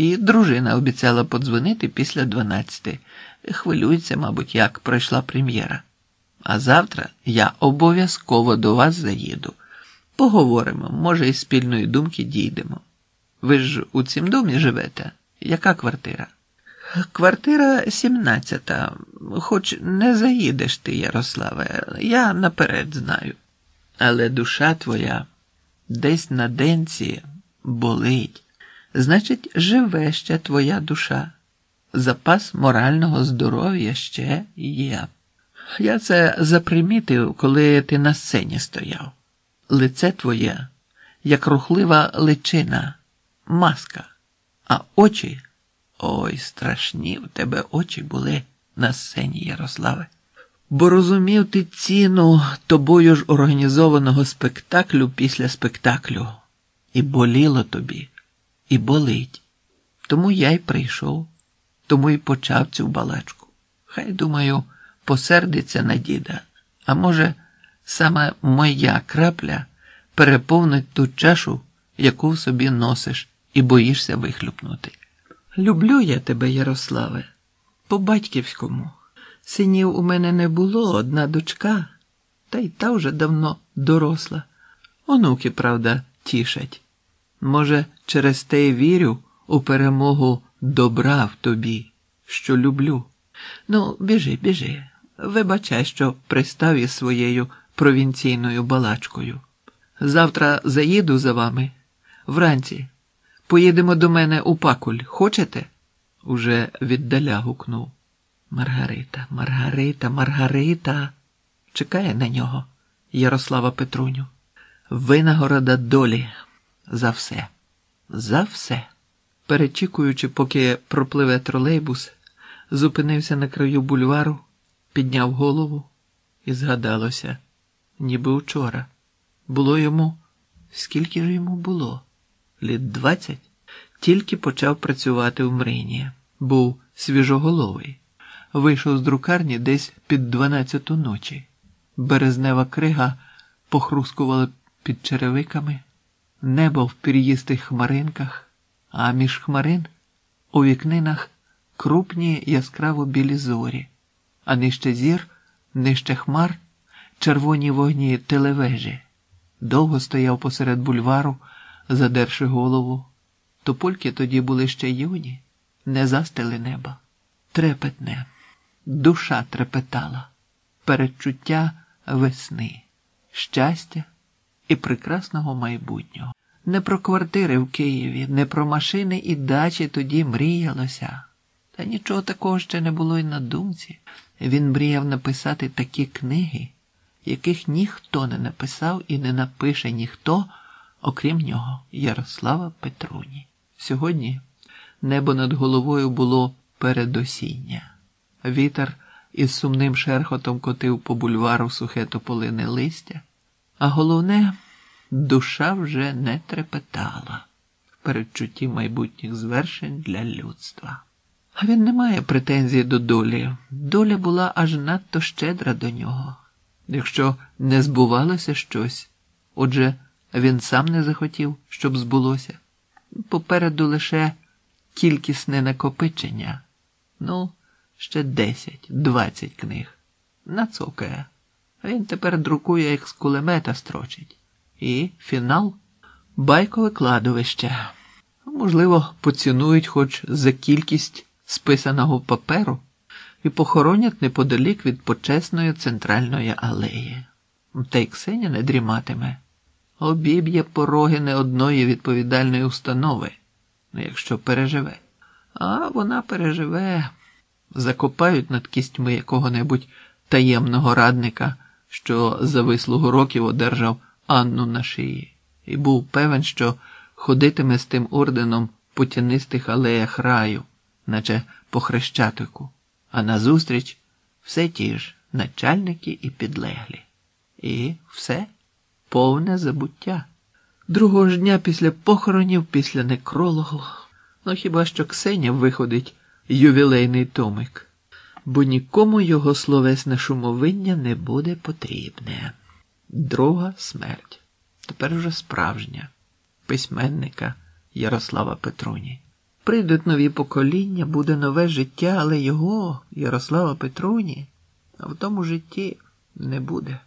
І дружина обіцяла подзвонити після дванадцяти. Хвилюється, мабуть, як пройшла прем'єра. А завтра я обов'язково до вас заїду. Поговоримо, може, із спільної думки дійдемо. Ви ж у цім домі живете? Яка квартира? Квартира сімнадцята, хоч не заїдеш ти, Ярославе, я наперед знаю. Але душа твоя десь на денці болить. Значить, живе ще твоя душа. Запас морального здоров'я ще є. Я це запримітив, коли ти на сцені стояв. Лице твоє, як рухлива личина, маска, а очі. Ой, страшні в тебе очі були на сцені, Ярославе. Бо розумів ти ціну тобою ж організованого спектаклю після спектаклю. І боліло тобі, і болить. Тому я й прийшов, тому й почав цю балачку. Хай, думаю, посердиться на діда, а може, саме моя крапля переповнить ту чашу, яку в собі носиш, і боїшся вихлюпнути. Люблю я тебе, Ярославе, по батьківському. Синів у мене не було, одна дочка, та й та вже давно доросла. Онуки, правда, тішать. Може, через те й вірю у перемогу добра в тобі, що люблю. Ну, біжи, біжи. Вибачай, що пристав із своєю провінційною балачкою. Завтра заїду за вами вранці. Поїдемо до мене у пакуль. Хочете? Уже віддаля гукнув. Маргарита, Маргарита, Маргарита. Чекає на нього Ярослава Петруню. Винагорода долі за все, за все. Перечікуючи, поки пропливе тролейбус, зупинився на краю бульвару, підняв голову і згадалося, ніби учора. Було йому, скільки ж йому було? Літ двадцять, тільки почав працювати в мріні, був свіжоголовий. Вийшов з друкарні десь під дванадцяту ночі. Березнева крига похрускувала під черевиками, небо в пір'їстих хмаринках, а між хмарин у вікнинах крупні яскраво білі зорі, а нижче зір, нижче хмар, червоні вогні телевежі. Довго стояв посеред бульвару, задерши голову. Топольки тоді були ще юні, не застили неба. Трепетне, душа трепетала, передчуття весни, щастя і прекрасного майбутнього. Не про квартири в Києві, не про машини і дачі тоді мріялося. Та нічого такого ще не було й на думці. Він мріяв написати такі книги, яких ніхто не написав і не напише ніхто, окрім нього, Ярослава Петруні. Сьогодні небо над головою було передосіння. Вітер із сумним шерхотом котив по бульвару сухе тополине листя, а головне, душа вже не трепетала в передчутті майбутніх звершень для людства. А він не має претензій до долі. Доля була аж надто щедра до нього. Якщо не збувалося щось, отже, він сам не захотів, щоб збулося. Попереду лише кількісне накопичення. Ну, ще десять, двадцять книг. Нацокає. Він тепер друкує, як з кулемета строчить. І фінал байкове кладовище. Можливо, поцінують хоч за кількість списаного паперу і похоронять неподалік від почесної центральної алеї. Та й Ксеня не дріматиме. Обіб'є пороги не одної відповідальної установи, якщо переживе. А вона переживе, закопають над кістьми якого-небудь таємного радника, що за вислугу років одержав Анну на шиї, і був певен, що ходитиме з тим орденом по тянистих алеях раю, наче по хрещатику, а назустріч все ті ж начальники і підлеглі. І все повне забуття. Другого ж дня після похоронів, після некрологу, ну хіба що Ксеня виходить ювілейний томик, бо нікому його словесне шумовиння не буде потрібне. Друга смерть, тепер уже справжня, письменника Ярослава Петруні. Прийдуть нові покоління, буде нове життя, але його, Ярослава Петруні, в тому житті не буде.